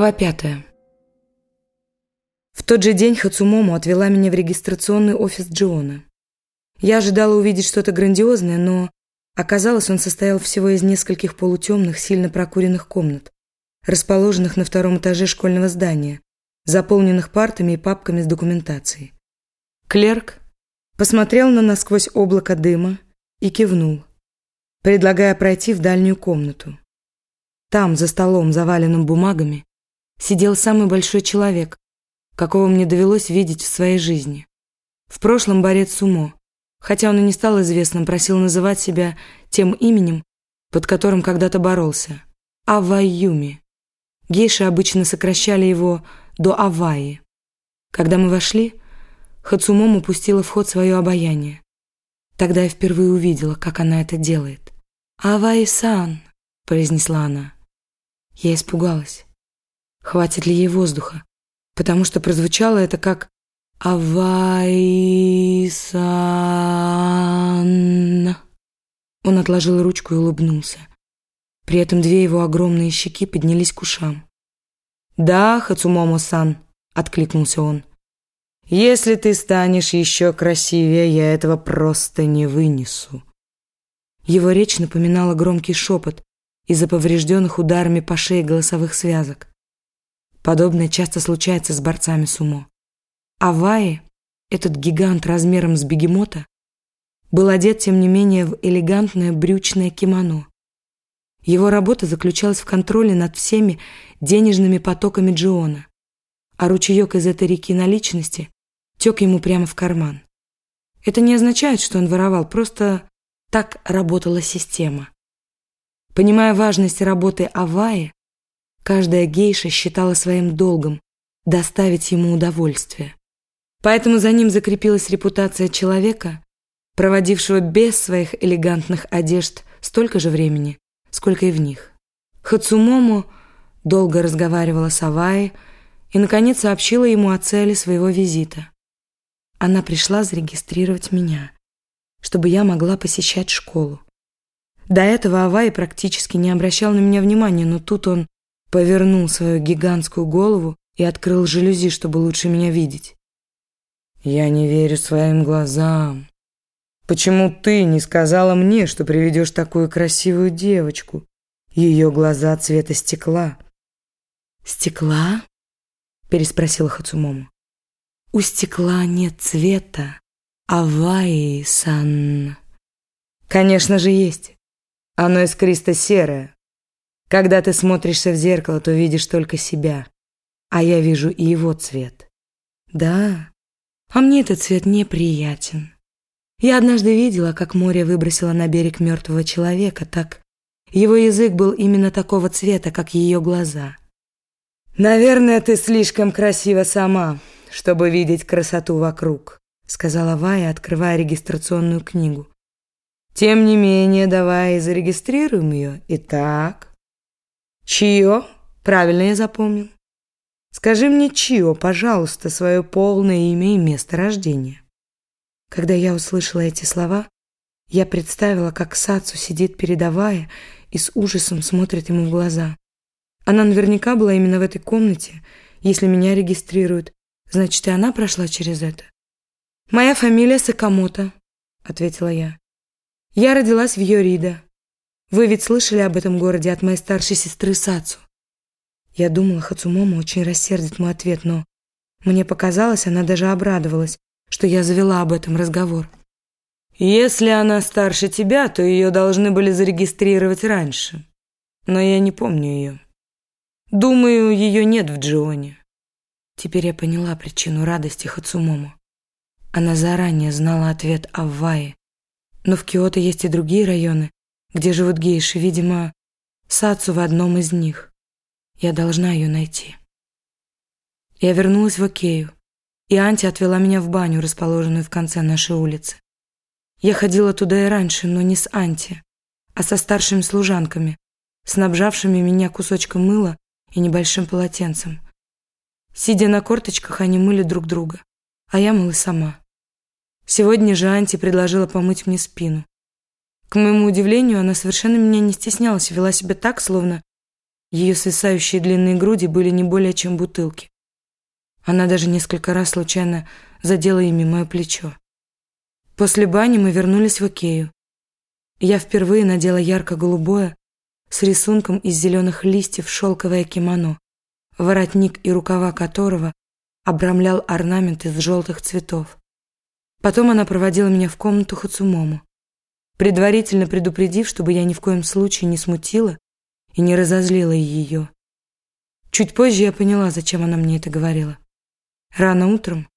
Глава пятая. В тот же день Хацумому отвела меня в регистрационный офис Джиона. Я ожидала увидеть что-то грандиозное, но оказалось, он состоял всего из нескольких полутемных, сильно прокуренных комнат, расположенных на втором этаже школьного здания, заполненных партами и папками с документацией. Клерк посмотрел на нас сквозь облако дыма и кивнул, предлагая пройти в дальнюю комнату. Там, за столом, заваленным бумагами, сидел самый большой человек, какого мне довелось видеть в своей жизни. В прошлом борец сумо, хотя он и не стал известным, просил называть себя тем именем, под которым когда-то боролся – Авайюми. Гейши обычно сокращали его до Аваи. Когда мы вошли, Хацумом упустила в ход свое обаяние. Тогда я впервые увидела, как она это делает. «Аваи-сан», – произнесла она. Я испугалась хватит ли ей воздуха, потому что прозвучало это как «Авайсан». Он отложил ручку и улыбнулся. При этом две его огромные щеки поднялись к ушам. «Да, Хацумомо-сан», — откликнулся он. «Если ты станешь еще красивее, я этого просто не вынесу». Его речь напоминала громкий шепот из-за поврежденных ударами по шее голосовых связок. Подобное часто случается с борцами сумо. Аваи, этот гигант размером с бегемота, был одет, тем не менее, в элегантное брючное кимоно. Его работа заключалась в контроле над всеми денежными потоками Джиона, а ручеек из этой реки наличности тек ему прямо в карман. Это не означает, что он воровал, просто так работала система. Понимая важность работы Аваи, Каждая гейша считала своим долгом доставить ему удовольствие. Поэтому за ним закрепилась репутация человека, проводившего без своих элегантных одежд столько же времени, сколько и в них. Хацумому долго разговаривала с Аваей и, наконец, сообщила ему о цели своего визита. Она пришла зарегистрировать меня, чтобы я могла посещать школу. До этого Авай практически не обращал на меня внимания, но тут он повернул свою гигантскую голову и открыл жалюзи, чтобы лучше меня видеть. «Я не верю своим глазам. Почему ты не сказала мне, что приведешь такую красивую девочку? Ее глаза цвета стекла». «Стекла?» – переспросила Хацумому. «У стекла нет цвета, Аваи-сан». «Конечно же есть. Оно искристо-серое, когда ты смотришься в зеркало, то видишь только себя, а я вижу и его цвет. Да, а мне этот цвет неприятен. Я однажды видела, как море выбросило на берег мертвого человека, так его язык был именно такого цвета, как ее глаза. «Наверное, ты слишком красива сама, чтобы видеть красоту вокруг», сказала Вая, открывая регистрационную книгу. «Тем не менее, давай зарегистрируем ее. Итак, Чио? Правильно я запомнил. Скажи мне, Чио, пожалуйста, свое полное имя и место рождения. Когда я услышала эти слова, я представила, как Сацу сидит передавая и с ужасом смотрит ему в глаза. Она наверняка была именно в этой комнате. Если меня регистрируют, значит, и она прошла через это. «Моя фамилия Сакамото», — ответила я. «Я родилась в Йорида. Вы ведь слышали об этом городе от моей старшей сестры Сацу. Я думала, Хацумомо очень рассердит мой ответ, но мне показалось, она даже обрадовалась, что я завела об этом разговор. Если она старше тебя, то ее должны были зарегистрировать раньше. Но я не помню ее. Думаю, ее нет в Джионе. Теперь я поняла причину радости Хацумомо. Она заранее знала ответ Авваи. Но в Киото есть и другие районы, где живут гейши, видимо, Сацу в одном из них. Я должна ее найти. Я вернулась в Окею, и Анти отвела меня в баню, расположенную в конце нашей улицы. Я ходила туда и раньше, но не с Анти, а со старшими служанками, снабжавшими меня кусочком мыла и небольшим полотенцем. Сидя на корточках, они мыли друг друга, а я мыла сама. Сегодня же Анти предложила помыть мне спину. К моему удивлению, она совершенно меня не стеснялась и вела себя так, словно Ее свисающие длинные груди были не более чем бутылки. Она даже несколько раз случайно задела ими мое плечо. После бани мы вернулись в Икею. Я впервые надела ярко-голубое с рисунком из зеленых листьев шелковое кимоно, воротник и рукава которого обрамлял орнамент из желтых цветов. Потом она проводила меня в комнату Хацумому, предварительно предупредив, чтобы я ни в коем случае не смутила и не разозлила ее. Чуть позже я поняла, зачем она мне это говорила. Рано утром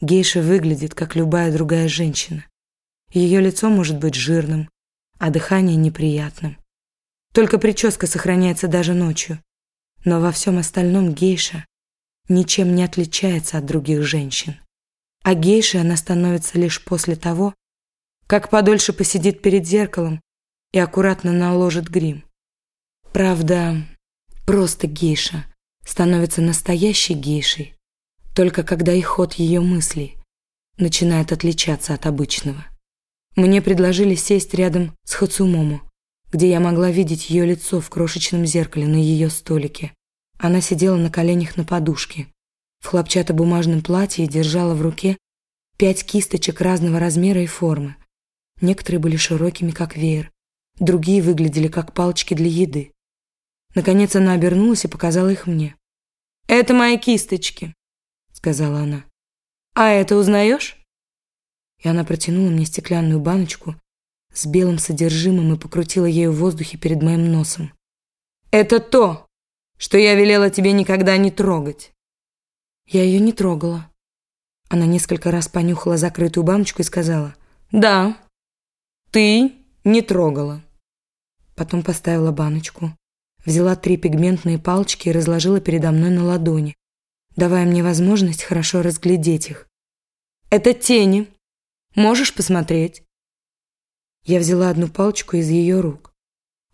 гейша выглядит, как любая другая женщина. Ее лицо может быть жирным, а дыхание неприятным. Только прическа сохраняется даже ночью. Но во всем остальном гейша ничем не отличается от других женщин. А гейшей она становится лишь после того, как подольше посидит перед зеркалом и аккуратно наложит грим. Правда, просто гейша становится настоящей гейшей, только когда и ход ее мыслей начинает отличаться от обычного. Мне предложили сесть рядом с Хацумому, где я могла видеть ее лицо в крошечном зеркале на ее столике. Она сидела на коленях на подушке, в хлопчатобумажном платье и держала в руке пять кисточек разного размера и формы. Некоторые были широкими, как веер, другие выглядели как палочки для еды. Наконец она обернулась и показала их мне. «Это мои кисточки», — сказала она. «А это узнаешь?» И она протянула мне стеклянную баночку с белым содержимым и покрутила ею в воздухе перед моим носом. «Это то, что я велела тебе никогда не трогать». Я ее не трогала. Она несколько раз понюхала закрытую баночку и сказала «Да, ты не трогала». Потом поставила баночку, взяла три пигментные палочки и разложила передо мной на ладони, давая мне возможность хорошо разглядеть их. «Это тени. Можешь посмотреть?» Я взяла одну палочку из ее рук.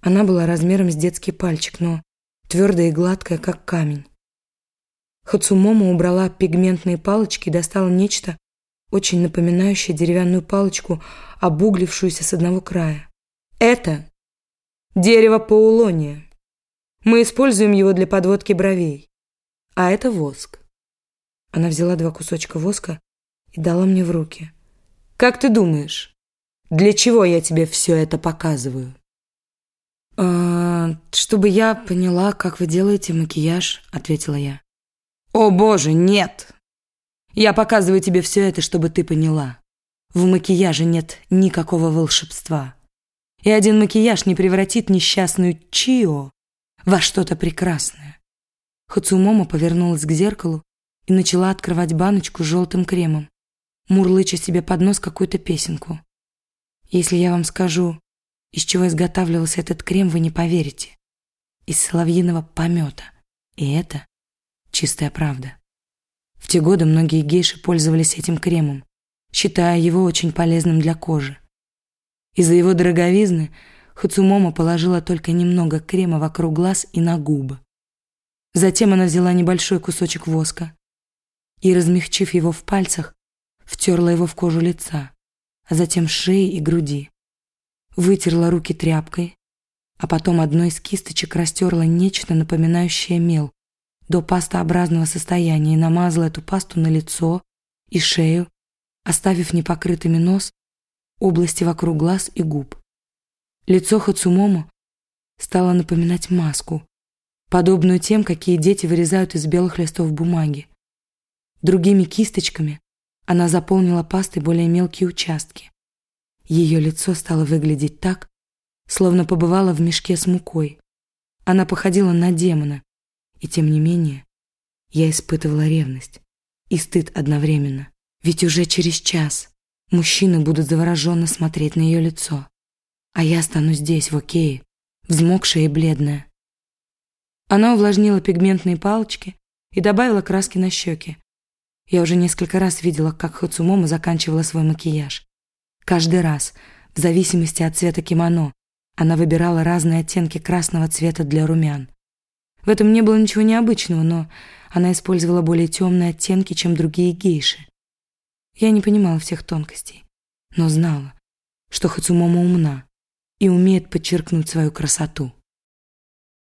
Она была размером с детский пальчик, но твердая и гладкая, как камень. Хацумомо убрала пигментные палочки и достала нечто, очень напоминающее деревянную палочку, обуглившуюся с одного края. Это дерево паулония. Мы используем его для подводки бровей. А это воск. Она взяла два кусочка воска и дала мне в руки. Как ты думаешь, для чего я тебе все это показываю? «А, «Чтобы я поняла, как вы делаете макияж», — ответила я. «О боже, нет! Я показываю тебе все это, чтобы ты поняла. В макияже нет никакого волшебства. И один макияж не превратит несчастную Чио во что-то прекрасное». Хацумомо повернулась к зеркалу и начала открывать баночку с желтым кремом, мурлыча себе под нос какую-то песенку. Если я вам скажу, из чего изготавливался этот крем, вы не поверите. Из соловьиного помета. И это Чистая правда. В те годы многие гейши пользовались этим кремом, считая его очень полезным для кожи. Из-за его дороговизны Хацумомо положила только немного крема вокруг глаз и на губы. Затем она взяла небольшой кусочек воска и, размягчив его в пальцах, втерла его в кожу лица, а затем шеи и груди. Вытерла руки тряпкой, а потом одной из кисточек растерла нечто напоминающее мел, до пастообразного состояния и намазала эту пасту на лицо и шею, оставив непокрытыми нос, области вокруг глаз и губ. Лицо Хацумому стало напоминать маску, подобную тем, какие дети вырезают из белых листов бумаги. Другими кисточками она заполнила пастой более мелкие участки. Ее лицо стало выглядеть так, словно побывала в мешке с мукой. Она походила на демона, и тем не менее, я испытывала ревность и стыд одновременно. Ведь уже через час мужчины будут завороженно смотреть на ее лицо, а я останусь здесь, в Окее, взмокшая и бледная. Она увлажнила пигментные палочки и добавила краски на щеки. Я уже несколько раз видела, как Хацумомо заканчивала свой макияж. Каждый раз, в зависимости от цвета кимоно, она выбирала разные оттенки красного цвета для румян. В этом не было ничего необычного, но она использовала более темные оттенки, чем другие гейши. Я не понимала всех тонкостей, но знала, что Хацумомо умна и умеет подчеркнуть свою красоту.